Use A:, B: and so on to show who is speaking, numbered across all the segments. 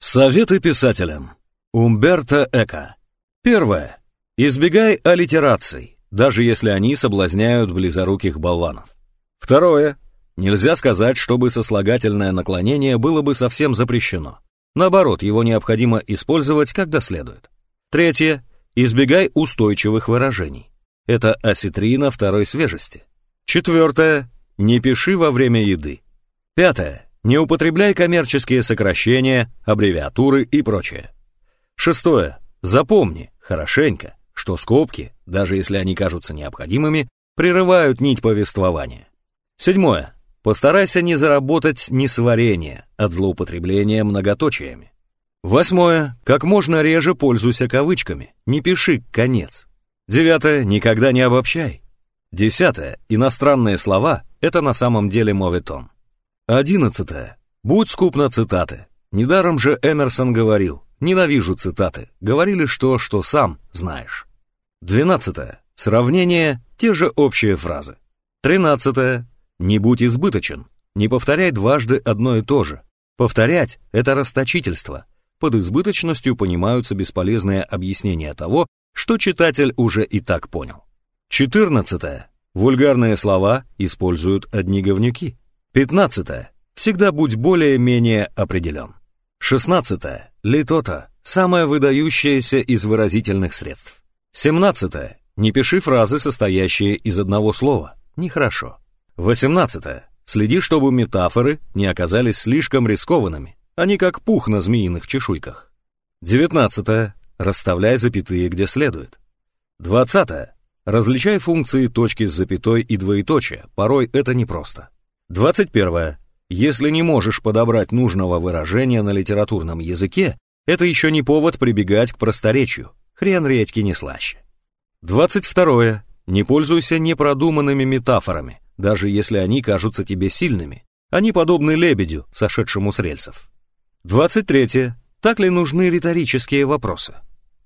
A: Советы писателям. Умберто Эко. Первое. Избегай аллитераций, даже если они соблазняют близоруких болванов. Второе. Нельзя сказать, чтобы сослагательное наклонение было бы совсем запрещено. Наоборот, его необходимо использовать, когда следует. Третье. Избегай устойчивых выражений. Это осетрина второй свежести. Четвертое. Не пиши во время еды. Пятое. Не употребляй коммерческие сокращения, аббревиатуры и прочее. Шестое. Запомни, хорошенько, что скобки, даже если они кажутся необходимыми, прерывают нить повествования. Седьмое. Постарайся не заработать несварение от злоупотребления многоточиями. Восьмое. Как можно реже пользуйся кавычками, не пиши «конец». Девятое. Никогда не обобщай. Десятое. Иностранные слова – это на самом деле моветон. Одиннадцатое. Будь скуп на цитаты. Недаром же Эмерсон говорил, ненавижу цитаты, говорили что, что сам знаешь. Двенадцатое. Сравнение – те же общие фразы. Тринадцатое. Не будь избыточен, не повторяй дважды одно и то же. Повторять – это расточительство. Под избыточностью понимаются бесполезные объяснения того, что читатель уже и так понял. Четырнадцатое. Вульгарные слова используют одни говнюки. Пятнадцатое. Всегда будь более-менее определен. Шестнадцатое. Литота – самое выдающееся из выразительных средств. Семнадцатое. Не пиши фразы, состоящие из одного слова. Нехорошо. Восемнадцатое. Следи, чтобы метафоры не оказались слишком рискованными. Они как пух на змеиных чешуйках. Девятнадцатое. Расставляй запятые где следует. Двадцатое. Различай функции точки с запятой и двоеточия, порой это непросто. 21. Если не можешь подобрать нужного выражения на литературном языке, это еще не повод прибегать к просторечию. Хрен редьки не слаще. 22. Не пользуйся непродуманными метафорами, даже если они кажутся тебе сильными. Они подобны лебедю, сошедшему с рельсов. 23. Так ли нужны риторические вопросы?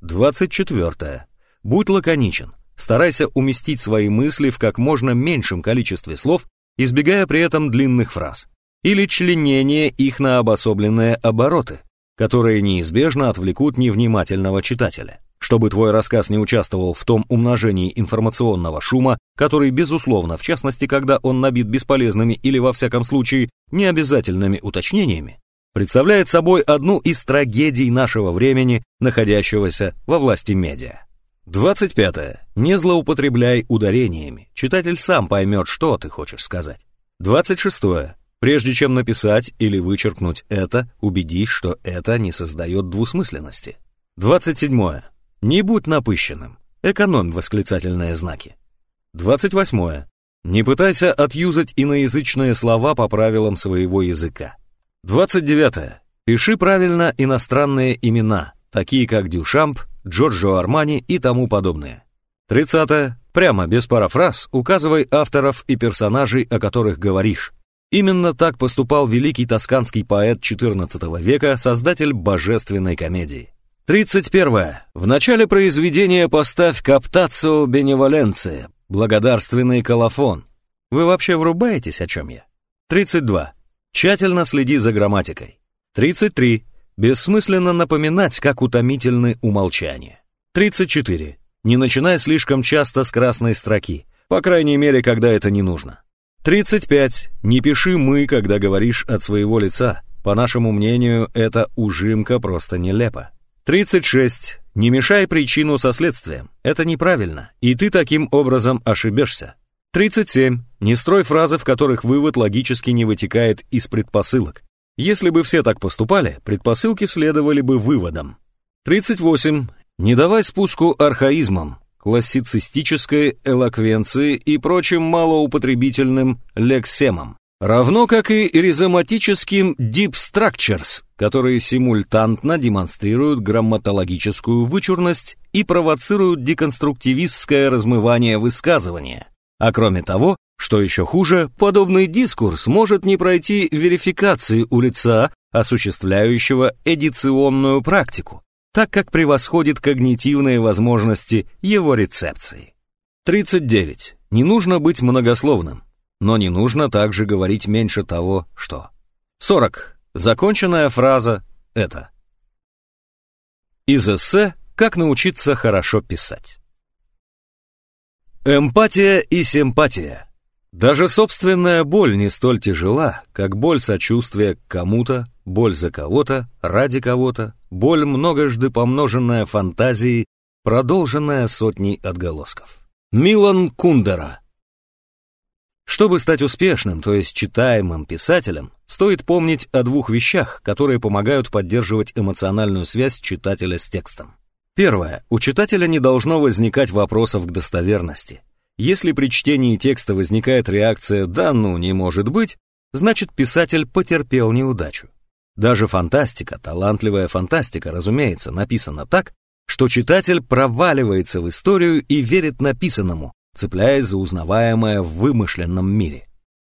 A: 24. Будь лаконичен. Старайся уместить свои мысли в как можно меньшем количестве слов избегая при этом длинных фраз, или членение их на обособленные обороты, которые неизбежно отвлекут невнимательного читателя, чтобы твой рассказ не участвовал в том умножении информационного шума, который, безусловно, в частности, когда он набит бесполезными или, во всяком случае, необязательными уточнениями, представляет собой одну из трагедий нашего времени, находящегося во власти медиа. 25. Не злоупотребляй ударениями. Читатель сам поймет, что ты хочешь сказать. 26. Прежде чем написать или вычеркнуть это, убедись, что это не создает двусмысленности. 27. Не будь напыщенным. Экономь восклицательные знаки. 28. Не пытайся отюзать иноязычные слова по правилам своего языка. 29. Пиши правильно иностранные имена, такие как Дюшамп, Джорджо Армани и тому подобное. 30. Прямо, без парафраз, указывай авторов и персонажей, о которых говоришь. Именно так поступал великий тосканский поэт XIV века, создатель божественной комедии. 31. В начале произведения поставь каптацию беневоленции, благодарственный колофон. Вы вообще врубаетесь, о чем я? 32. Тщательно следи за грамматикой. 33. Бессмысленно напоминать, как утомительны умолчания. 34. Не начинай слишком часто с красной строки, по крайней мере, когда это не нужно. 35. Не пиши «мы», когда говоришь от своего лица. По нашему мнению, эта ужимка просто нелепа. 36. Не мешай причину со следствием. Это неправильно, и ты таким образом ошибешься. 37. Не строй фразы, в которых вывод логически не вытекает из предпосылок. Если бы все так поступали, предпосылки следовали бы выводам. 38. Не давай спуску архаизмам, классицистической элоквенции и прочим малоупотребительным лексемам, равно как и ризоматическим deep structures, которые симультантно демонстрируют грамматологическую вычурность и провоцируют деконструктивистское размывание высказывания. А кроме того, что еще хуже, подобный дискурс может не пройти верификации у лица, осуществляющего эдиционную практику, так как превосходит когнитивные возможности его рецепции. 39. Не нужно быть многословным, но не нужно также говорить меньше того, что. 40. Законченная фраза — это. Из эссе «Как научиться хорошо писать». Эмпатия и симпатия. Даже собственная боль не столь тяжела, как боль сочувствия к кому-то, боль за кого-то, ради кого-то, боль многожды помноженная фантазией, продолженная сотней отголосков. Милан Кундера. Чтобы стать успешным, то есть читаемым писателем, стоит помнить о двух вещах, которые помогают поддерживать эмоциональную связь читателя с текстом. Первое. У читателя не должно возникать вопросов к достоверности. Если при чтении текста возникает реакция «да, ну, не может быть», значит писатель потерпел неудачу. Даже фантастика, талантливая фантастика, разумеется, написана так, что читатель проваливается в историю и верит написанному, цепляясь за узнаваемое в вымышленном мире.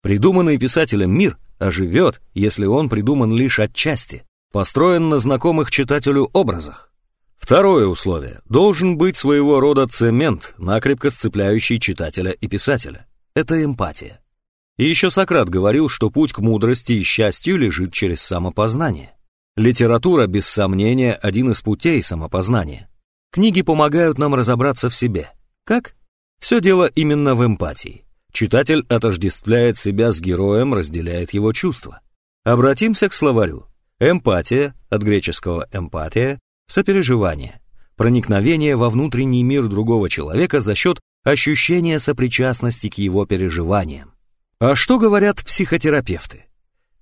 A: Придуманный писателем мир оживет, если он придуман лишь отчасти, построен на знакомых читателю образах. Второе условие. Должен быть своего рода цемент, накрепко сцепляющий читателя и писателя. Это эмпатия. И еще Сократ говорил, что путь к мудрости и счастью лежит через самопознание. Литература, без сомнения, один из путей самопознания. Книги помогают нам разобраться в себе. Как? Все дело именно в эмпатии. Читатель отождествляет себя с героем, разделяет его чувства. Обратимся к словарю. Эмпатия, от греческого эмпатия, сопереживание, проникновение во внутренний мир другого человека за счет ощущения сопричастности к его переживаниям. А что говорят психотерапевты?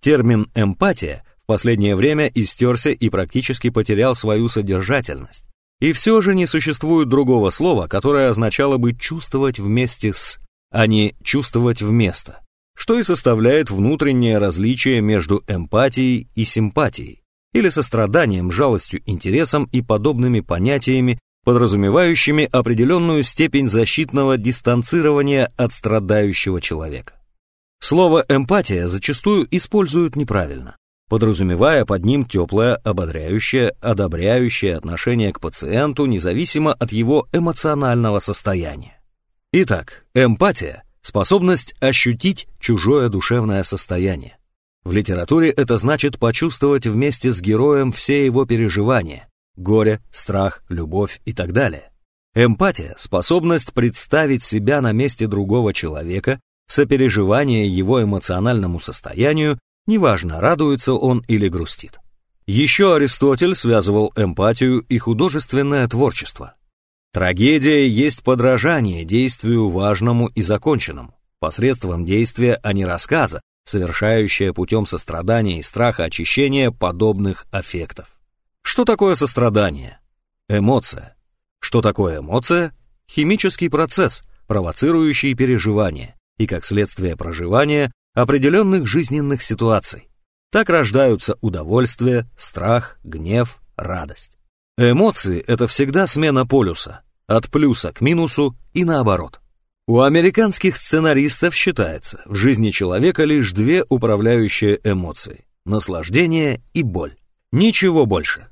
A: Термин «эмпатия» в последнее время истерся и практически потерял свою содержательность. И все же не существует другого слова, которое означало бы «чувствовать вместе с», а не «чувствовать вместо», что и составляет внутреннее различие между эмпатией и симпатией или состраданием, жалостью, интересом и подобными понятиями, подразумевающими определенную степень защитного дистанцирования от страдающего человека. Слово «эмпатия» зачастую используют неправильно, подразумевая под ним теплое, ободряющее, одобряющее отношение к пациенту независимо от его эмоционального состояния. Итак, эмпатия – способность ощутить чужое душевное состояние, в литературе это значит почувствовать вместе с героем все его переживания – горе, страх, любовь и так далее. Эмпатия – способность представить себя на месте другого человека, сопереживание его эмоциональному состоянию, неважно, радуется он или грустит. Еще Аристотель связывал эмпатию и художественное творчество. Трагедия есть подражание действию важному и законченному, посредством действия, а не рассказа, совершающая путем сострадания и страха очищения подобных аффектов. Что такое сострадание? Эмоция. Что такое эмоция? Химический процесс, провоцирующий переживание и, как следствие проживания, определенных жизненных ситуаций. Так рождаются удовольствие, страх, гнев, радость. Эмоции — это всегда смена полюса, от плюса к минусу и наоборот. У американских сценаристов считается, в жизни человека лишь две управляющие эмоции – наслаждение и боль. Ничего больше.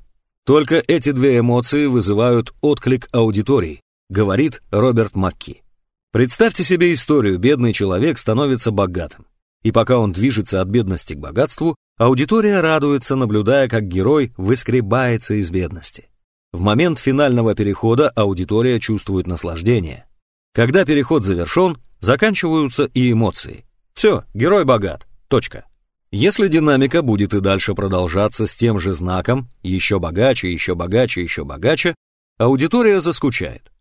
A: Только эти две эмоции вызывают отклик аудитории, говорит Роберт Макки. Представьте себе историю, бедный человек становится богатым. И пока он движется от бедности к богатству, аудитория радуется, наблюдая, как герой выскребается из бедности. В момент финального перехода аудитория чувствует наслаждение – когда переход завершен, заканчиваются и эмоции. Все, герой богат. Точка. Если динамика будет и дальше продолжаться с тем же знаком, еще богаче, еще богаче, еще богаче, аудитория заскучает.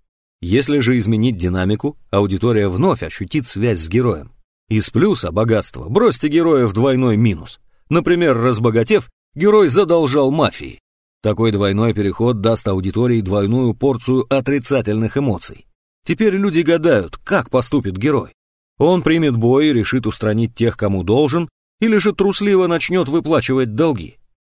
A: Если же изменить динамику, аудитория вновь ощутит связь с героем. Из плюса богатства бросьте героя в двойной минус. Например, разбогатев, герой задолжал мафии. Такой двойной переход даст аудитории двойную порцию отрицательных эмоций. Теперь люди гадают, как поступит герой. Он примет бой и решит устранить тех, кому должен, или же трусливо начнет выплачивать долги.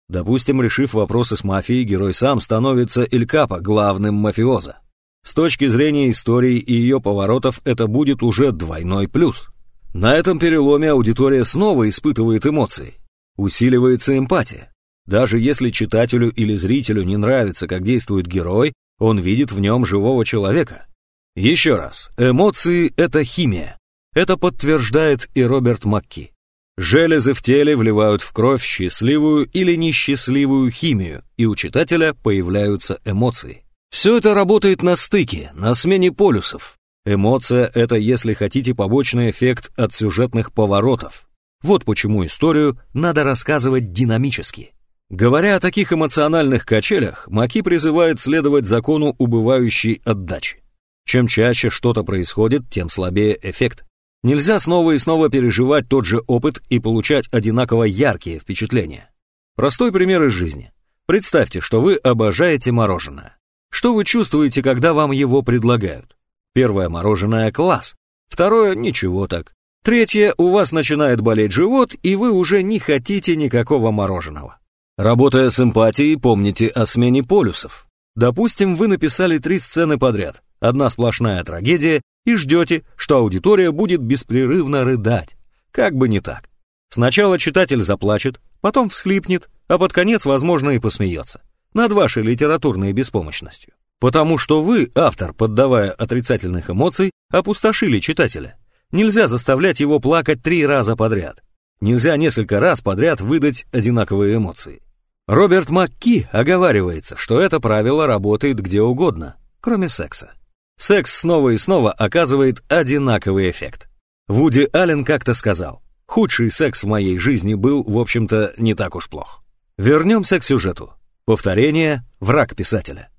A: Допустим, решив вопросы с мафией, герой сам становится Эль Капо, главным мафиоза. С точки зрения истории и ее поворотов это будет уже двойной плюс. На этом переломе аудитория снова испытывает эмоции. Усиливается эмпатия. Даже если читателю или зрителю не нравится, как действует герой, он видит в нем живого человека. Еще раз, эмоции — это химия. Это подтверждает и Роберт Макки. Железы в теле вливают в кровь счастливую или несчастливую химию, и у читателя появляются эмоции. Все это работает на стыке, на смене полюсов. Эмоция — это, если хотите, побочный эффект от сюжетных поворотов. Вот почему историю надо рассказывать динамически. Говоря о таких эмоциональных качелях, Маки призывает следовать закону убывающей отдачи. Чем чаще что-то происходит, тем слабее эффект. Нельзя снова и снова переживать тот же опыт и получать одинаково яркие впечатления. Простой пример из жизни. Представьте, что вы обожаете мороженое. Что вы чувствуете, когда вам его предлагают? Первое мороженое – класс. Второе – ничего так. Третье – у вас начинает болеть живот, и вы уже не хотите никакого мороженого. Работая с эмпатией, помните о смене полюсов. Допустим, вы написали три сцены подряд, одна сплошная трагедия, и ждете, что аудитория будет беспрерывно рыдать. Как бы не так. Сначала читатель заплачет, потом всхлипнет, а под конец, возможно, и посмеется. Над вашей литературной беспомощностью. Потому что вы, автор, поддавая отрицательных эмоций, опустошили читателя. Нельзя заставлять его плакать три раза подряд. Нельзя несколько раз подряд выдать одинаковые эмоции. Роберт Макки оговаривается, что это правило работает где угодно, кроме секса. Секс снова и снова оказывает одинаковый эффект. Вуди Аллен как-то сказал, худший секс в моей жизни был, в общем-то, не так уж плох. Вернемся к сюжету. Повторение – враг писателя.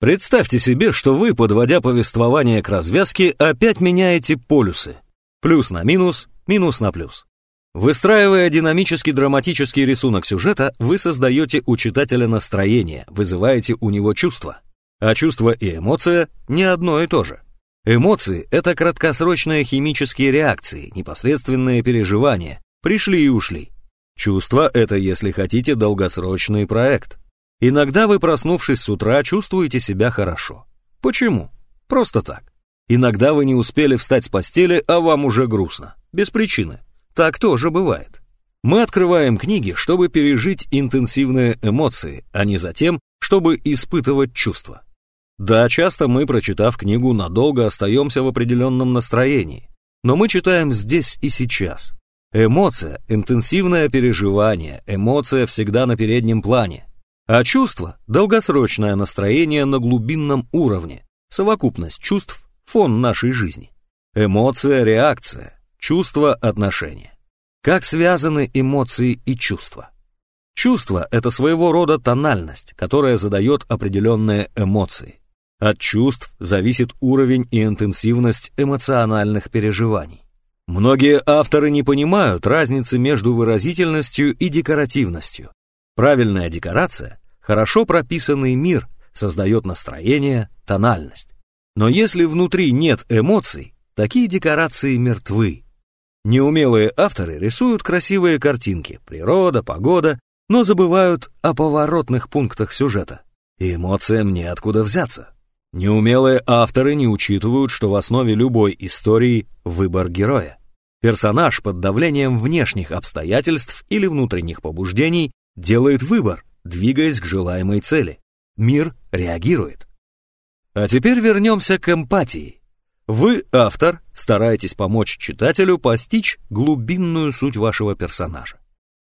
A: Представьте себе, что вы, подводя повествование к развязке, опять меняете полюсы. Плюс на минус, минус на плюс. Выстраивая динамический драматический рисунок сюжета, вы создаете у читателя настроение, вызываете у него чувства. А чувство и эмоция не одно и то же. Эмоции — это краткосрочные химические реакции, непосредственные переживания, пришли и ушли. Чувство — это, если хотите, долгосрочный проект. Иногда вы, проснувшись с утра, чувствуете себя хорошо. Почему? Просто так. Иногда вы не успели встать с постели, а вам уже грустно. Без причины. Так тоже бывает. Мы открываем книги, чтобы пережить интенсивные эмоции, а не затем, чтобы испытывать чувства. Да, часто мы, прочитав книгу, надолго остаемся в определенном настроении, но мы читаем здесь и сейчас. Эмоция – интенсивное переживание, эмоция всегда на переднем плане. А чувство – долгосрочное настроение на глубинном уровне, совокупность чувств, фон нашей жизни. Эмоция – реакция, Чувство отношения. Как связаны эмоции и чувства? Чувство – это своего рода тональность, которая задает определенные эмоции. От чувств зависит уровень и интенсивность эмоциональных переживаний. Многие авторы не понимают разницы между выразительностью и декоративностью. Правильная декорация, хорошо прописанный мир создает настроение, тональность. Но если внутри нет эмоций, такие декорации мертвы. Неумелые авторы рисуют красивые картинки, природа, погода, но забывают о поворотных пунктах сюжета. И эмоциям неоткуда взяться. Неумелые авторы не учитывают, что в основе любой истории выбор героя. Персонаж под давлением внешних обстоятельств или внутренних побуждений делает выбор, двигаясь к желаемой цели. Мир реагирует. А теперь вернемся к эмпатии. Вы, автор, стараетесь помочь читателю постичь глубинную суть вашего персонажа.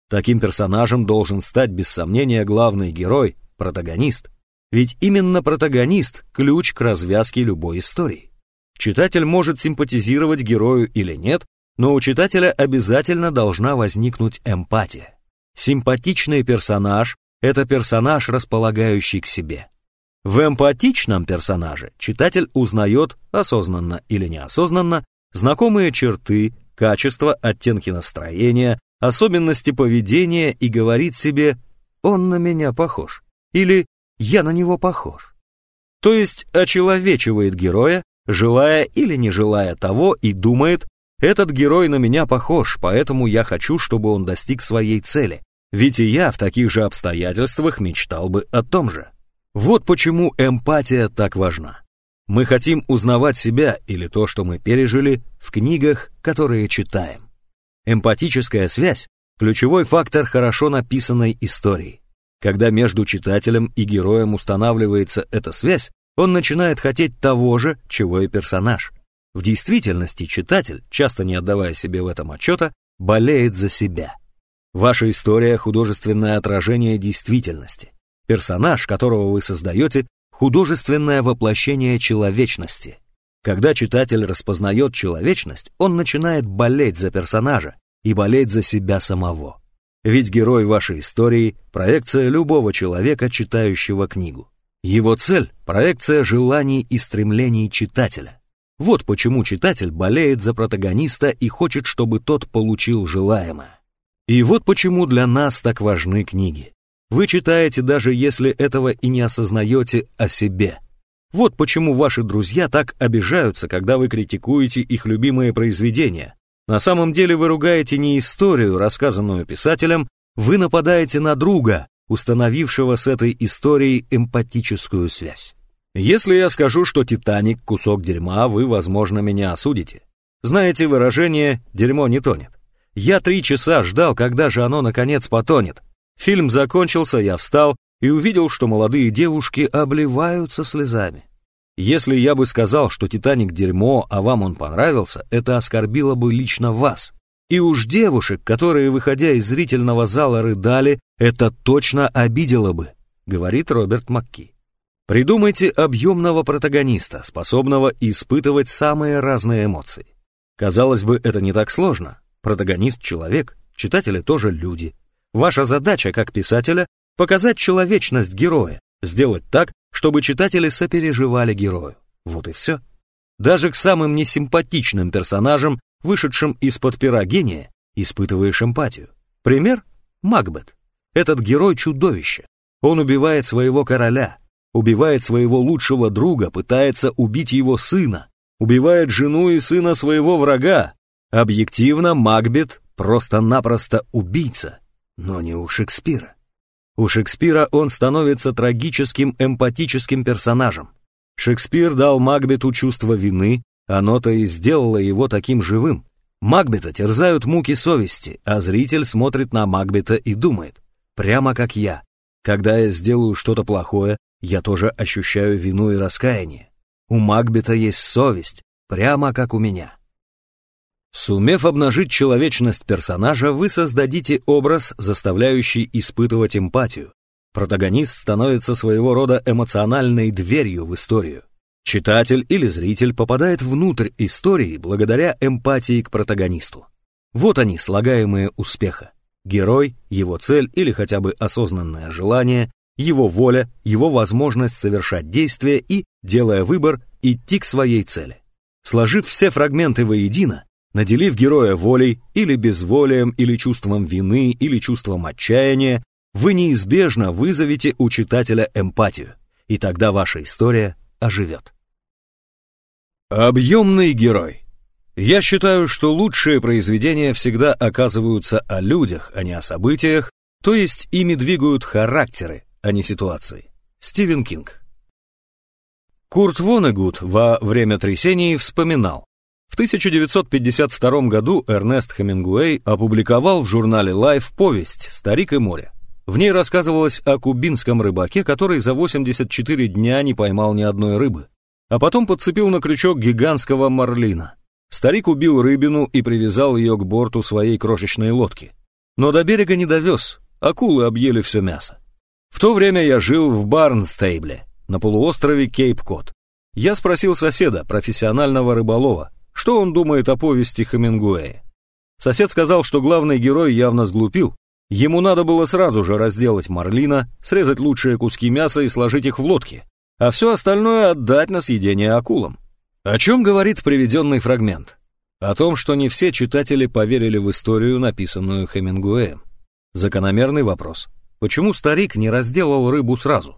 A: Таким персонажем должен стать без сомнения главный герой, протагонист. Ведь именно протагонист – ключ к развязке любой истории. Читатель может симпатизировать герою или нет, но у читателя обязательно должна возникнуть эмпатия. Симпатичный персонаж – это персонаж, располагающий к себе. В эмпатичном персонаже читатель узнает, осознанно или неосознанно, знакомые черты, качества, оттенки настроения, особенности поведения и говорит себе «он на меня похож» или «я на него похож». То есть очеловечивает героя, желая или не желая того, и думает «этот герой на меня похож, поэтому я хочу, чтобы он достиг своей цели, ведь и я в таких же обстоятельствах мечтал бы о том же». Вот почему эмпатия так важна. Мы хотим узнавать себя или то, что мы пережили в книгах, которые читаем. Эмпатическая связь – ключевой фактор хорошо написанной истории. Когда между читателем и героем устанавливается эта связь, он начинает хотеть того же, чего и персонаж. В действительности читатель, часто не отдавая себе в этом отчета, болеет за себя. Ваша история — художественное отражение действительности. Персонаж, которого вы создаете, художественное воплощение человечности. Когда читатель распознает человечность, он начинает болеть за персонажа и болеть за себя самого. Ведь герой вашей истории – проекция любого человека, читающего книгу. Его цель – проекция желаний и стремлений читателя. Вот почему читатель болеет за протагониста и хочет, чтобы тот получил желаемое. И вот почему для нас так важны книги. Вы читаете, даже если этого и не осознаете о себе. Вот почему ваши друзья так обижаются, когда вы критикуете их любимые произведения. На самом деле вы ругаете не историю, рассказанную писателем, вы нападаете на друга, установившего с этой историей эмпатическую связь. Если я скажу, что «Титаник» — кусок дерьма, вы, возможно, меня осудите. Знаете выражение «дерьмо не тонет». Я три часа ждал, когда же оно, наконец, потонет. Фильм закончился, я встал и увидел, что молодые девушки обливаются слезами. Если я бы сказал, что «Титаник» — дерьмо, а вам он понравился, это оскорбило бы лично вас. И уж девушек, которые, выходя из зрительного зала, рыдали, это точно обидело бы, говорит Роберт Макки. Придумайте объемного протагониста, способного испытывать самые разные эмоции. Казалось бы, это не так сложно. Протагонист — человек, читатели тоже люди. Ваша задача, как писателя, показать человечность героя, сделать так, чтобы читатели сопереживали герою. Вот и все. Даже к самым несимпатичным персонажам вышедшим из-под пера гения, испытываешь эмпатию. Пример — Макбет. Этот герой чудовище. Он убивает своего короля, убивает своего лучшего друга, пытается убить его сына, убивает жену и сына своего врага. Объективно, Макбет просто-напросто убийца, но не у Шекспира. У Шекспира он становится трагическим эмпатическим персонажем. Шекспир дал Макбету чувство вины, оно-то и сделало его таким живым. Макбета терзают муки совести, а зритель смотрит на Макбета и думает, прямо как я. Когда я сделаю что-то плохое, я тоже ощущаю вину и раскаяние. У Макбета есть совесть, прямо как у меня. Сумев обнажить человечность персонажа, вы создадите образ, заставляющий испытывать эмпатию. Протагонист становится своего рода эмоциональной дверью в историю. Читатель или зритель попадает внутрь истории благодаря эмпатии к протагонисту. Вот они, слагаемые успеха. Герой, его цель или хотя бы осознанное желание, его воля, его возможность совершать действия и, делая выбор, идти к своей цели. Сложив все фрагменты воедино, наделив героя волей или безволием, или чувством вины, или чувством отчаяния, вы неизбежно вызовете у читателя эмпатию, и тогда ваша история оживет. Объемный герой. Я считаю, что лучшие произведения всегда оказываются о людях, а не о событиях, то есть ими двигают характеры, а не ситуации. Стивен Кинг. Курт Вонегут во «Время трясений» вспоминал. В 1952 году Эрнест Хемингуэй опубликовал в журнале Life повесть «Старик и море». В ней рассказывалось о кубинском рыбаке, который за 84 дня не поймал ни одной рыбы а потом подцепил на крючок гигантского марлина. Старик убил рыбину и привязал ее к борту своей крошечной лодки. Но до берега не довез, акулы объели все мясо. В то время я жил в Барнстейбле, на полуострове Кейп-Кот. Я спросил соседа, профессионального рыболова, что он думает о повести Хемингуэя. Сосед сказал, что главный герой явно сглупил. Ему надо было сразу же разделать марлина, срезать лучшие куски мяса и сложить их в лодке, а все остальное отдать на съедение акулам. О чем говорит приведенный фрагмент? О том, что не все читатели поверили в историю, написанную Хемингуэем. Закономерный вопрос. Почему старик не разделал рыбу сразу?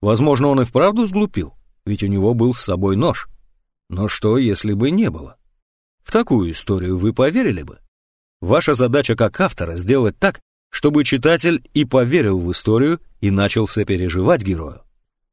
A: Возможно, он и вправду сглупил, ведь у него был с собой нож. Но что, если бы не было? В такую историю вы поверили бы? Ваша задача как автора сделать так, чтобы читатель и поверил в историю, и начал сопереживать герою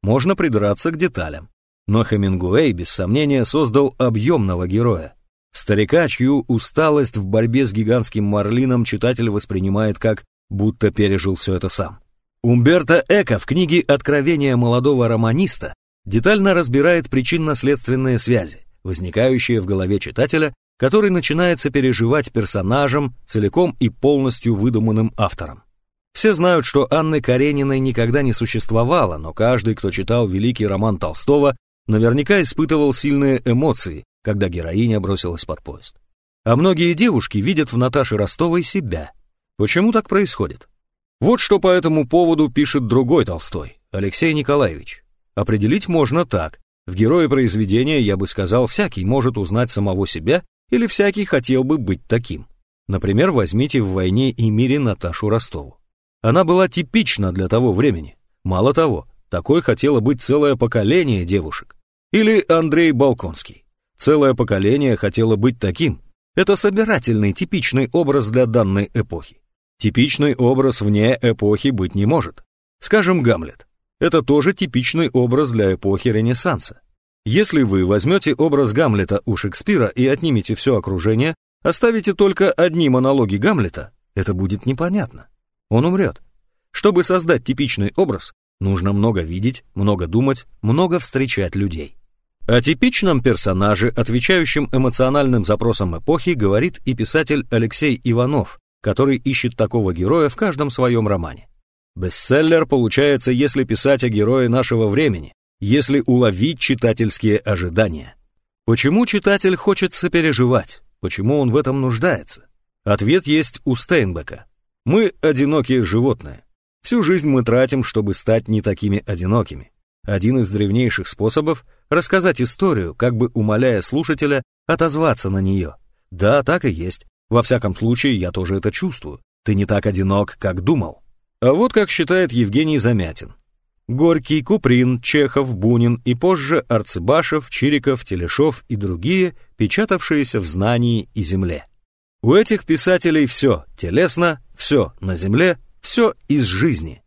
A: можно придраться к деталям. Но Хемингуэй, без сомнения, создал объемного героя. Старика, чью усталость в борьбе с гигантским марлином читатель воспринимает как будто пережил все это сам. Умберто Эко в книге «Откровение молодого романиста» детально разбирает причинно-следственные связи, возникающие в голове читателя который начинается переживать персонажем, целиком и полностью выдуманным автором. Все знают, что Анны Карениной никогда не существовало, но каждый, кто читал великий роман Толстого, наверняка испытывал сильные эмоции, когда героиня бросилась под поезд. А многие девушки видят в Наташе Ростовой себя. Почему так происходит? Вот что по этому поводу пишет другой Толстой, Алексей Николаевич. Определить можно так. В герое произведения, я бы сказал, всякий может узнать самого себя или всякий хотел бы быть таким. Например, возьмите в «Войне и мире» Наташу Ростову. Она была типична для того времени. Мало того, такой хотело быть целое поколение девушек. Или Андрей Балконский. Целое поколение хотело быть таким. Это собирательный, типичный образ для данной эпохи. Типичный образ вне эпохи быть не может. Скажем, Гамлет. Это тоже типичный образ для эпохи Ренессанса. Если вы возьмете образ Гамлета у Шекспира и отнимете все окружение, оставите только одни монологи Гамлета, это будет непонятно. Он умрет. Чтобы создать типичный образ, нужно много видеть, много думать, много встречать людей. О типичном персонаже, отвечающем эмоциональным запросам эпохи, говорит и писатель Алексей Иванов, который ищет такого героя в каждом своем романе. Бестселлер получается, если писать о герое нашего времени, если уловить читательские ожидания. Почему читатель хочет сопереживать? Почему он в этом нуждается? Ответ есть у Стейнбека. Мы одинокие животные. Всю жизнь мы тратим, чтобы стать не такими одинокими. Один из древнейших способов — рассказать историю, как бы умоляя слушателя отозваться на нее. Да, так и есть. Во всяком случае, я тоже это чувствую. Ты не так одинок, как думал. А вот как считает Евгений Замятин. Горький, Куприн, Чехов, Бунин и позже Арцебашев, Чириков, Телешов и другие, печатавшиеся в знании и земле. У этих писателей все телесно, все на земле, все из жизни.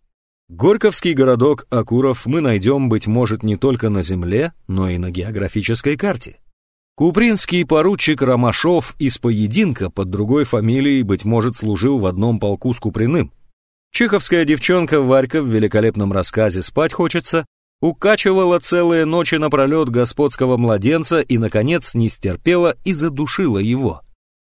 A: Горьковский городок Акуров мы найдем, быть может, не только на земле, но и на географической карте. Купринский поручик Ромашов из поединка под другой фамилией, быть может, служил в одном полку с Куприным. Чеховская девчонка Варька в великолепном рассказе «Спать хочется» укачивала целые ночи напролет господского младенца и, наконец, не стерпела и задушила его.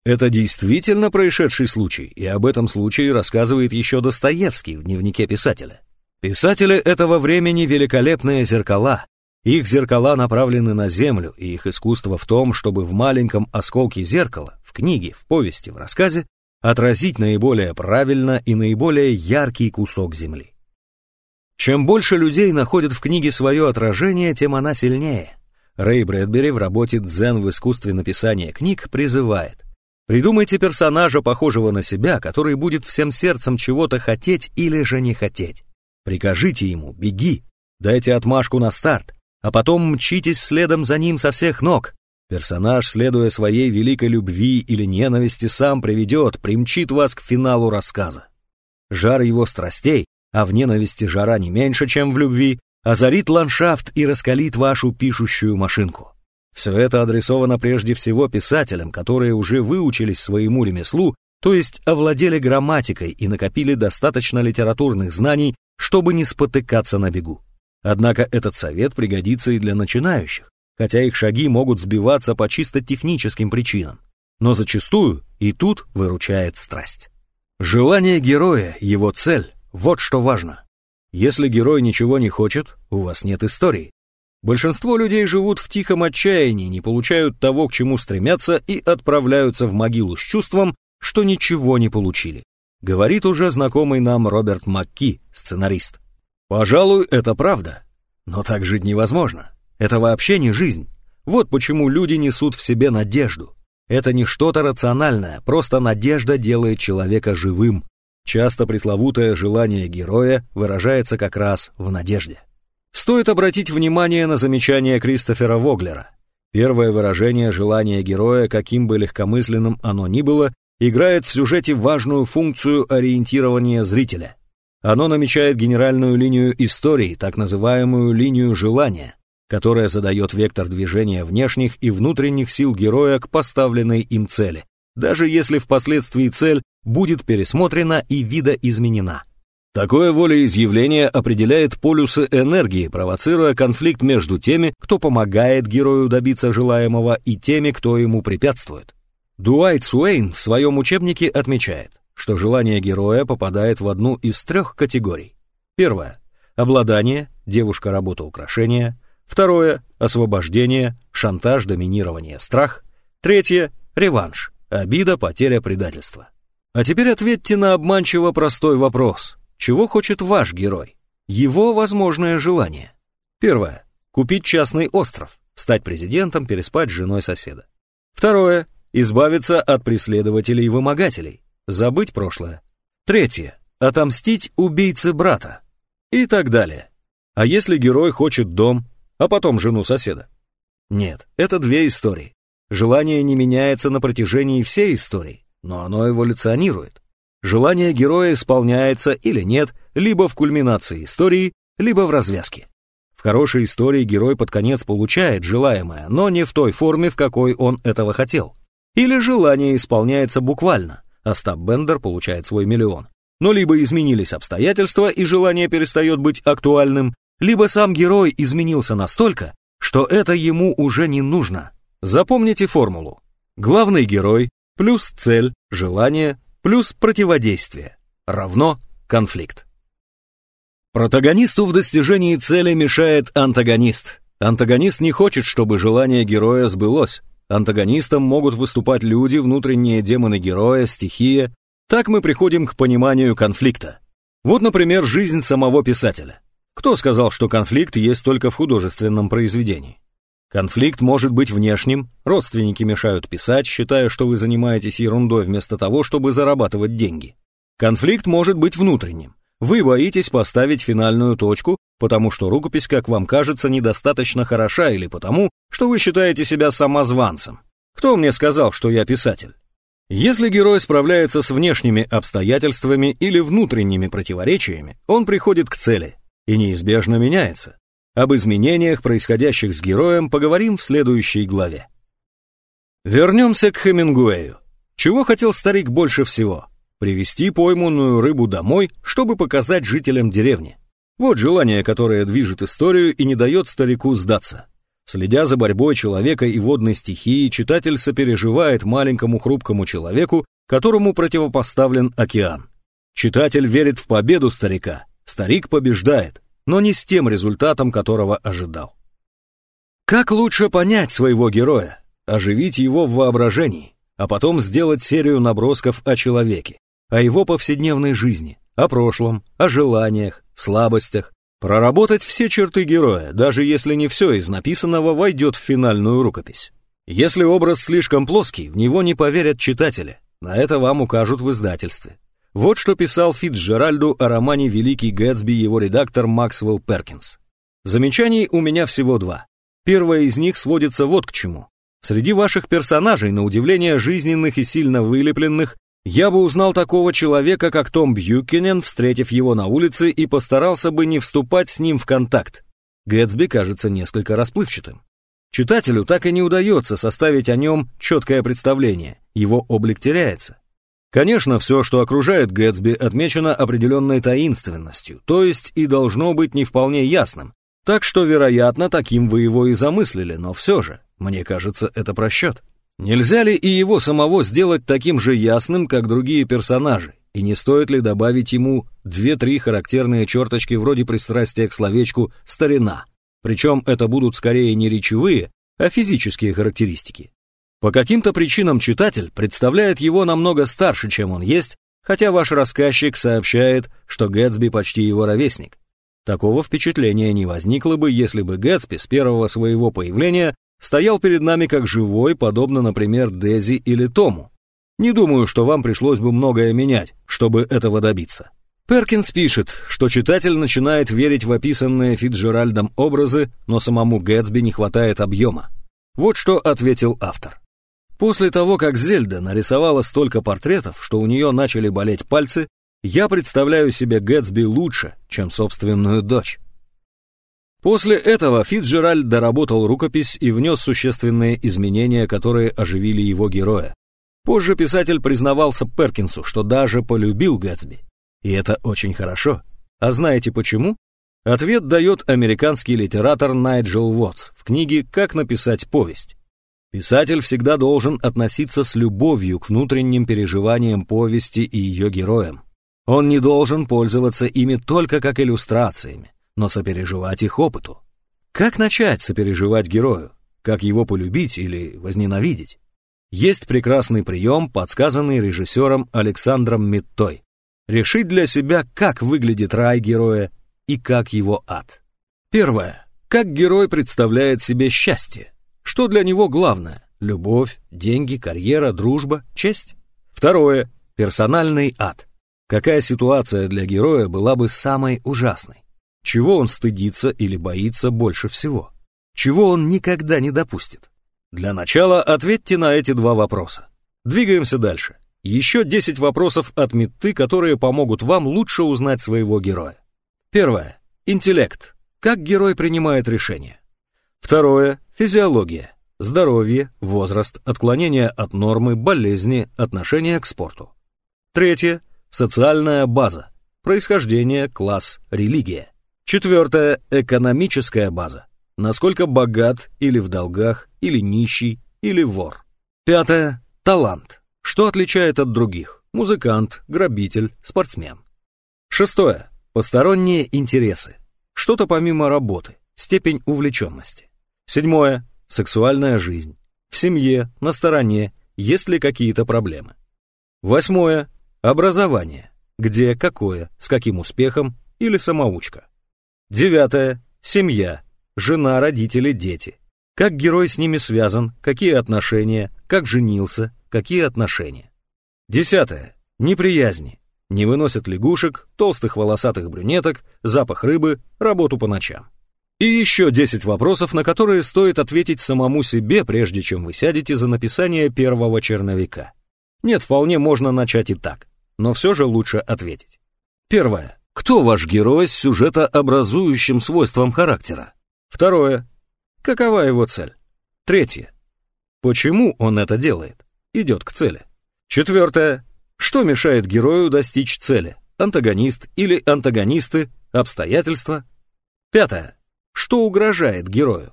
A: Это действительно происшедший случай, и об этом случае рассказывает еще Достоевский в дневнике писателя. Писатели этого времени великолепные зеркала. Их зеркала направлены на землю, и их искусство в том, чтобы в маленьком осколке зеркала, в книге, в повести, в рассказе, отразить наиболее правильно и наиболее яркий кусок земли. Чем больше людей находят в книге свое отражение, тем она сильнее. Рэй Брэдбери в работе «Дзен в искусстве написания книг» призывает Придумайте персонажа, похожего на себя, который будет всем сердцем чего-то хотеть или же не хотеть. Прикажите ему «беги», дайте отмашку на старт, а потом мчитесь следом за ним со всех ног. Персонаж, следуя своей великой любви или ненависти, сам приведет, примчит вас к финалу рассказа. Жар его страстей, а в ненависти жара не меньше, чем в любви, озарит ландшафт и раскалит вашу пишущую машинку. Все это адресовано прежде всего писателям, которые уже выучились своему ремеслу, то есть овладели грамматикой и накопили достаточно литературных знаний, чтобы не спотыкаться на бегу. Однако этот совет пригодится и для начинающих, хотя их шаги могут сбиваться по чисто техническим причинам. Но зачастую и тут выручает страсть. Желание героя, его цель – вот что важно. Если герой ничего не хочет, у вас нет истории. Большинство людей живут в тихом отчаянии, не получают того, к чему стремятся, и отправляются в могилу с чувством, что ничего не получили. Говорит уже знакомый нам Роберт Макки, сценарист. Пожалуй, это правда. Но так жить невозможно. Это вообще не жизнь. Вот почему люди несут в себе надежду. Это не что-то рациональное, просто надежда делает человека живым. Часто пресловутое желание героя выражается как раз в надежде. Стоит обратить внимание на замечание Кристофера Воглера. Первое выражение желания героя, каким бы легкомысленным оно ни было, играет в сюжете важную функцию ориентирования зрителя. Оно намечает генеральную линию истории, так называемую линию желания, которая задает вектор движения внешних и внутренних сил героя к поставленной им цели, даже если впоследствии цель будет пересмотрена и видоизменена. Такое волеизъявление определяет полюсы энергии, провоцируя конфликт между теми, кто помогает герою добиться желаемого, и теми, кто ему препятствует. Дуайт Суэйн в своем учебнике отмечает, что желание героя попадает в одну из трех категорий. Первое – обладание, девушка, работа, украшение. Второе – освобождение, шантаж, доминирование, страх. Третье – реванш, обида, потеря, предательство. А теперь ответьте на обманчиво простой вопрос. Чего хочет ваш герой? Его возможное желание. Первое. Купить частный остров, стать президентом, переспать с женой соседа. Второе. Избавиться от преследователей и вымогателей, забыть прошлое. Третье. Отомстить убийце брата. И так далее. А если герой хочет дом, а потом жену соседа? Нет, это две истории. Желание не меняется на протяжении всей истории, но оно эволюционирует. Желание героя исполняется или нет, либо в кульминации истории, либо в развязке. В хорошей истории герой под конец получает желаемое, но не в той форме, в какой он этого хотел. Или желание исполняется буквально, Остап Бендер получает свой миллион. Но либо изменились обстоятельства, и желание перестает быть актуальным, либо сам герой изменился настолько, что это ему уже не нужно. Запомните формулу. Главный герой плюс цель, желание плюс противодействие равно конфликт. Протагонисту в достижении цели мешает антагонист. Антагонист не хочет, чтобы желание героя сбылось. Антагонистом могут выступать люди, внутренние демоны героя, стихия. Так мы приходим к пониманию конфликта. Вот, например, жизнь самого писателя. Кто сказал, что конфликт есть только в художественном произведении? Конфликт может быть внешним, родственники мешают писать, считая, что вы занимаетесь ерундой вместо того, чтобы зарабатывать деньги. Конфликт может быть внутренним. Вы боитесь поставить финальную точку, потому что рукопись, как вам кажется, недостаточно хороша или потому, что вы считаете себя самозванцем. Кто мне сказал, что я писатель? Если герой справляется с внешними обстоятельствами или внутренними противоречиями, он приходит к цели и неизбежно меняется. Об изменениях, происходящих с героем, поговорим в следующей главе. Вернемся к Хемингуэю. Чего хотел старик больше всего? Привезти пойманную рыбу домой, чтобы показать жителям деревни. Вот желание, которое движет историю и не дает старику сдаться. Следя за борьбой человека и водной стихии, читатель сопереживает маленькому хрупкому человеку, которому противопоставлен океан. Читатель верит в победу старика, старик побеждает, но не с тем результатом, которого ожидал. Как лучше понять своего героя, оживить его в воображении, а потом сделать серию набросков о человеке, о его повседневной жизни, о прошлом, о желаниях, слабостях, проработать все черты героя, даже если не все из написанного войдет в финальную рукопись. Если образ слишком плоский, в него не поверят читатели, на это вам укажут в издательстве. Вот что писал Фитджеральду о романе «Великий Гэтсби» его редактор Максвелл Перкинс. Замечаний у меня всего два. Первое из них сводится вот к чему. Среди ваших персонажей, на удивление жизненных и сильно вылепленных, я бы узнал такого человека, как Том Бьюкинен, встретив его на улице и постарался бы не вступать с ним в контакт. Гэтсби кажется несколько расплывчатым. Читателю так и не удается составить о нем четкое представление, его облик теряется. Конечно, все, что окружает Гэтсби, отмечено определенной таинственностью, то есть и должно быть не вполне ясным. Так что, вероятно, таким вы его и замыслили, но все же, мне кажется, это просчет. Нельзя ли и его самого сделать таким же ясным, как другие персонажи? И не стоит ли добавить ему две-три характерные черточки вроде пристрастия к словечку «старина»? Причем это будут скорее не речевые, а физические характеристики. По каким-то причинам читатель представляет его намного старше, чем он есть, хотя ваш рассказчик сообщает, что Гэтсби почти его ровесник. Такого впечатления не возникло бы, если бы Гэтсби с первого своего появления стоял перед нами как живой, подобно, например, Дези или Тому. Не думаю, что вам пришлось бы многое менять, чтобы этого добиться. Перкинс пишет, что читатель начинает верить в описанные Фитджеральдом образы, но самому Гэтсби не хватает объема. Вот что ответил автор. После того, как Зельда нарисовала столько портретов, что у нее начали болеть пальцы, я представляю себе Гэтсби лучше, чем собственную дочь. После этого Фитджеральд доработал рукопись и внес существенные изменения, которые оживили его героя. Позже писатель признавался Перкинсу, что даже полюбил Гэтсби. И это очень хорошо. А знаете почему? Ответ дает американский литератор Найджел Уотс в книге «Как написать повесть». Писатель всегда должен относиться с любовью к внутренним переживаниям повести и ее героям. Он не должен пользоваться ими только как иллюстрациями, но сопереживать их опыту. Как начать сопереживать герою? Как его полюбить или возненавидеть? Есть прекрасный прием, подсказанный режиссером Александром Миттой. Решить для себя, как выглядит рай героя и как его ад. Первое. Как герой представляет себе счастье? Что для него главное? Любовь, деньги, карьера, дружба, честь? Второе. Персональный ад. Какая ситуация для героя была бы самой ужасной? Чего он стыдится или боится больше всего? Чего он никогда не допустит? Для начала ответьте на эти два вопроса. Двигаемся дальше. Еще 10 вопросов от Митты, которые помогут вам лучше узнать своего героя. Первое. Интеллект. Как герой принимает решения. Второе. Физиология. Здоровье, возраст, отклонение от нормы, болезни, отношение к спорту. Третье. Социальная база. Происхождение, класс, религия. Четвертое. Экономическая база. Насколько богат или в долгах, или нищий, или вор. Пятое. Талант. Что отличает от других? Музыкант, грабитель, спортсмен. Шестое. Посторонние интересы. Что-то помимо работы. Степень увлеченности. Седьмое. Сексуальная жизнь. В семье, на стороне, есть ли какие-то проблемы. Восьмое. Образование. Где, какое, с каким успехом или самоучка. Девятое. Семья жена, родители, дети. Как герой с ними связан, какие отношения, как женился, какие отношения. Десятое. Неприязни. Не выносят лягушек, толстых волосатых брюнеток, запах рыбы, работу по ночам. И еще 10 вопросов, на которые стоит ответить самому себе, прежде чем вы сядете за написание первого черновика. Нет, вполне можно начать и так, но все же лучше ответить. Первое. Кто ваш герой с сюжетообразующим свойством характера? Второе. Какова его цель? Третье. Почему он это делает? Идет к цели. Четвертое. Что мешает герою достичь цели? Антагонист или антагонисты, обстоятельства? Пятое. Что угрожает герою?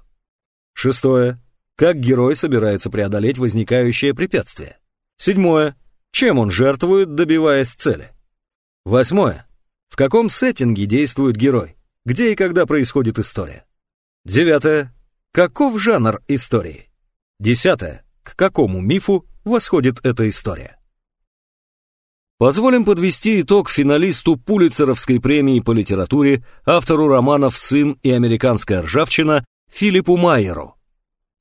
A: Шестое. Как герой собирается преодолеть возникающее препятствие? Седьмое. Чем он жертвует, добиваясь цели? Восьмое. В каком сеттинге действует герой? Где и когда происходит история? Девятое. Каков жанр истории? Десятое. К какому мифу восходит эта история? Позволим подвести итог финалисту Пулицеровской премии по литературе, автору романов «Сын» и «Американская ржавчина» Филиппу Майеру.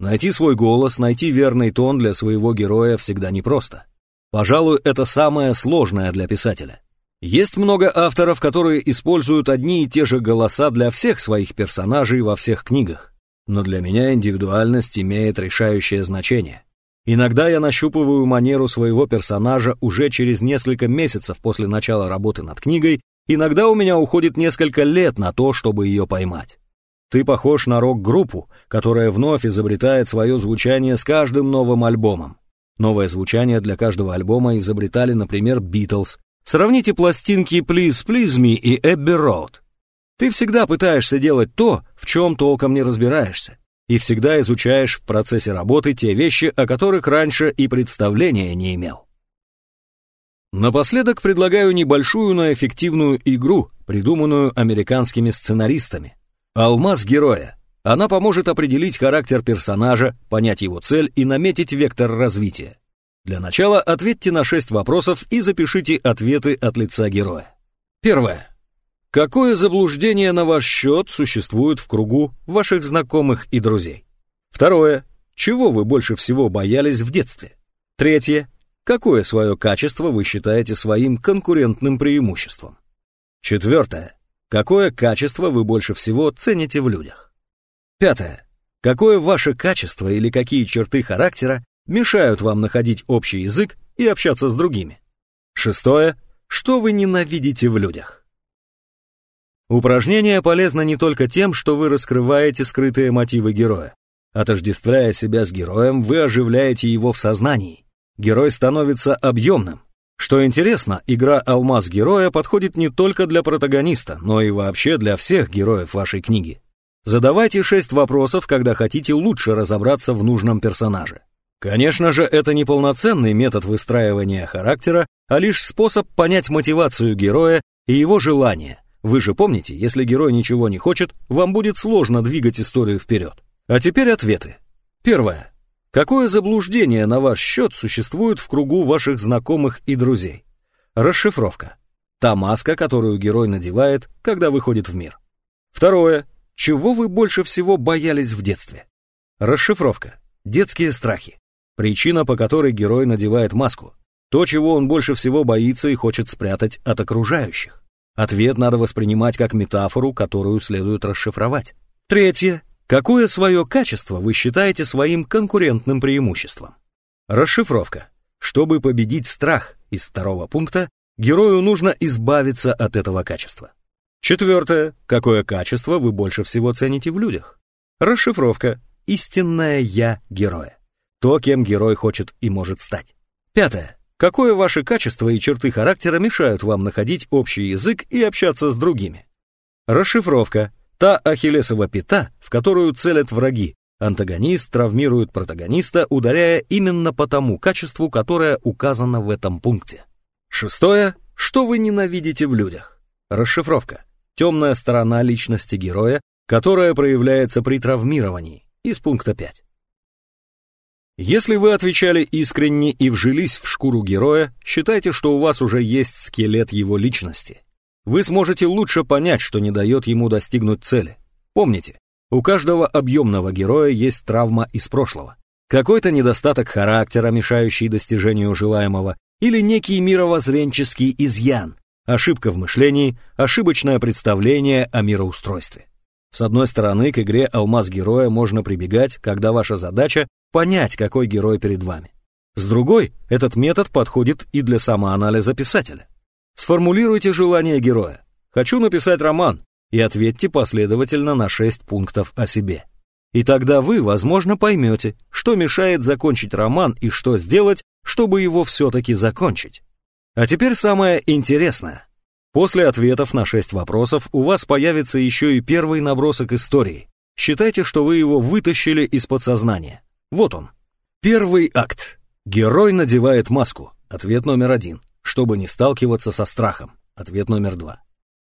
A: Найти свой голос, найти верный тон для своего героя всегда непросто. Пожалуй, это самое сложное для писателя. Есть много авторов, которые используют одни и те же голоса для всех своих персонажей во всех книгах. Но для меня индивидуальность имеет решающее значение. Иногда я нащупываю манеру своего персонажа уже через несколько месяцев после начала работы над книгой, иногда у меня уходит несколько лет на то, чтобы ее поймать. Ты похож на рок-группу, которая вновь изобретает свое звучание с каждым новым альбомом. Новое звучание для каждого альбома изобретали, например, Beatles, Сравните пластинки Please Please Me и Abbey Road. Ты всегда пытаешься делать то, в чем толком не разбираешься, и всегда изучаешь в процессе работы те вещи, о которых раньше и представления не имел. Напоследок предлагаю небольшую, но эффективную игру, придуманную американскими сценаристами. «Алмаз героя». Она поможет определить характер персонажа, понять его цель и наметить вектор развития. Для начала ответьте на шесть вопросов и запишите ответы от лица героя. Первое. Какое заблуждение на ваш счет существует в кругу ваших знакомых и друзей? Второе. Чего вы больше всего боялись в детстве? Третье. Какое свое качество вы считаете своим конкурентным преимуществом? Четвертое. Какое качество вы больше всего цените в людях? Пятое. Какое ваше качество или какие черты характера мешают вам находить общий язык и общаться с другими. Шестое. Что вы ненавидите в людях? Упражнение полезно не только тем, что вы раскрываете скрытые мотивы героя. Отождествляя себя с героем, вы оживляете его в сознании. Герой становится объемным. Что интересно, игра «Алмаз героя» подходит не только для протагониста, но и вообще для всех героев вашей книги. Задавайте шесть вопросов, когда хотите лучше разобраться в нужном персонаже. Конечно же, это не полноценный метод выстраивания характера, а лишь способ понять мотивацию героя и его желания. Вы же помните, если герой ничего не хочет, вам будет сложно двигать историю вперед. А теперь ответы. Первое. Какое заблуждение на ваш счет существует в кругу ваших знакомых и друзей? Расшифровка. Та маска, которую герой надевает, когда выходит в мир. Второе. Чего вы больше всего боялись в детстве? Расшифровка. Детские страхи. Причина, по которой герой надевает маску. То, чего он больше всего боится и хочет спрятать от окружающих. Ответ надо воспринимать как метафору, которую следует расшифровать. Третье. Какое свое качество вы считаете своим конкурентным преимуществом? Расшифровка. Чтобы победить страх из второго пункта, герою нужно избавиться от этого качества. Четвертое. Какое качество вы больше всего цените в людях? Расшифровка. Истинное «я» героя. То, кем герой хочет и может стать. Пятое. Какое ваши качества и черты характера мешают вам находить общий язык и общаться с другими? Расшифровка. Та ахиллесова пята, в которую целят враги. Антагонист травмирует протагониста, ударяя именно по тому качеству, которое указано в этом пункте. Шестое. Что вы ненавидите в людях? Расшифровка. Темная сторона личности героя, которая проявляется при травмировании из пункта 5. Если вы отвечали искренне и вжились в шкуру героя, считайте, что у вас уже есть скелет его личности. Вы сможете лучше понять, что не дает ему достигнуть цели. Помните, у каждого объемного героя есть травма из прошлого. Какой-то недостаток характера, мешающий достижению желаемого, или некий мировоззренческий изъян, ошибка в мышлении, ошибочное представление о мироустройстве. С одной стороны, к игре «Алмаз героя» можно прибегать, когда ваша задача — понять, какой герой перед вами. С другой, этот метод подходит и для самоанализа писателя. Сформулируйте желание героя. «Хочу написать роман» и ответьте последовательно на 6 пунктов о себе. И тогда вы, возможно, поймете, что мешает закончить роман и что сделать, чтобы его все-таки закончить. А теперь самое интересное. После ответов на шесть вопросов у вас появится еще и первый набросок истории. Считайте, что вы его вытащили из подсознания. Вот он. Первый акт. Герой надевает маску. Ответ номер один. Чтобы не сталкиваться со страхом. Ответ номер два.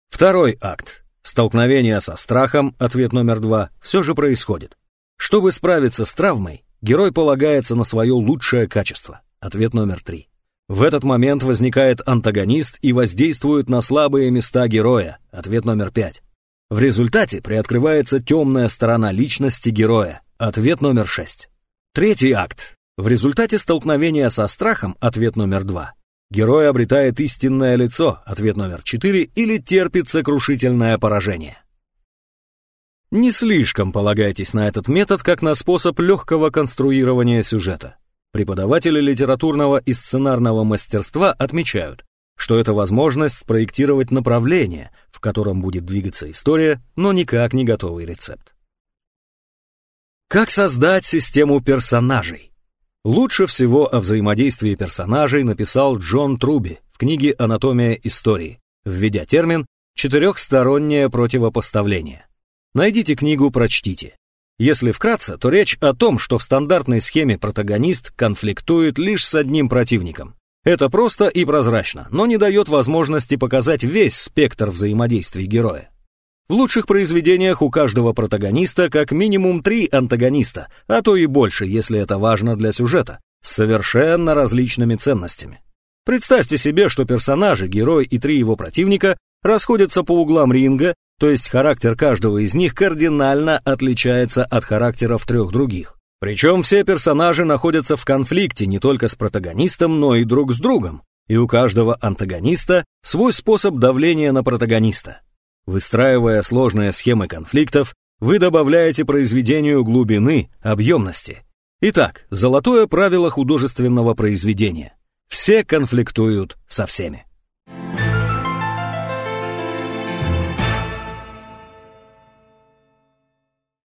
A: Второй акт. Столкновение со страхом. Ответ номер два. Все же происходит. Чтобы справиться с травмой, герой полагается на свое лучшее качество. Ответ номер три. В этот момент возникает антагонист и воздействует на слабые места героя. Ответ номер пять. В результате приоткрывается темная сторона личности героя. Ответ номер шесть. Третий акт. В результате столкновения со страхом. Ответ номер два. Герой обретает истинное лицо. Ответ номер четыре. Или терпит сокрушительное поражение. Не слишком полагайтесь на этот метод как на способ легкого конструирования сюжета. Преподаватели литературного и сценарного мастерства отмечают, что это возможность спроектировать направление, в котором будет двигаться история, но никак не готовый рецепт. Как создать систему персонажей? Лучше всего о взаимодействии персонажей написал Джон Труби в книге «Анатомия истории», введя термин «четырехстороннее противопоставление». Найдите книгу, прочтите. Если вкратце, то речь о том, что в стандартной схеме протагонист конфликтует лишь с одним противником. Это просто и прозрачно, но не дает возможности показать весь спектр взаимодействий героя. В лучших произведениях у каждого протагониста как минимум три антагониста, а то и больше, если это важно для сюжета, с совершенно различными ценностями. Представьте себе, что персонажи, герой и три его противника расходятся по углам ринга то есть характер каждого из них кардинально отличается от характеров трех других. Причем все персонажи находятся в конфликте не только с протагонистом, но и друг с другом, и у каждого антагониста свой способ давления на протагониста. Выстраивая сложные схемы конфликтов, вы добавляете произведению глубины, объемности. Итак, золотое правило художественного произведения. Все конфликтуют со всеми.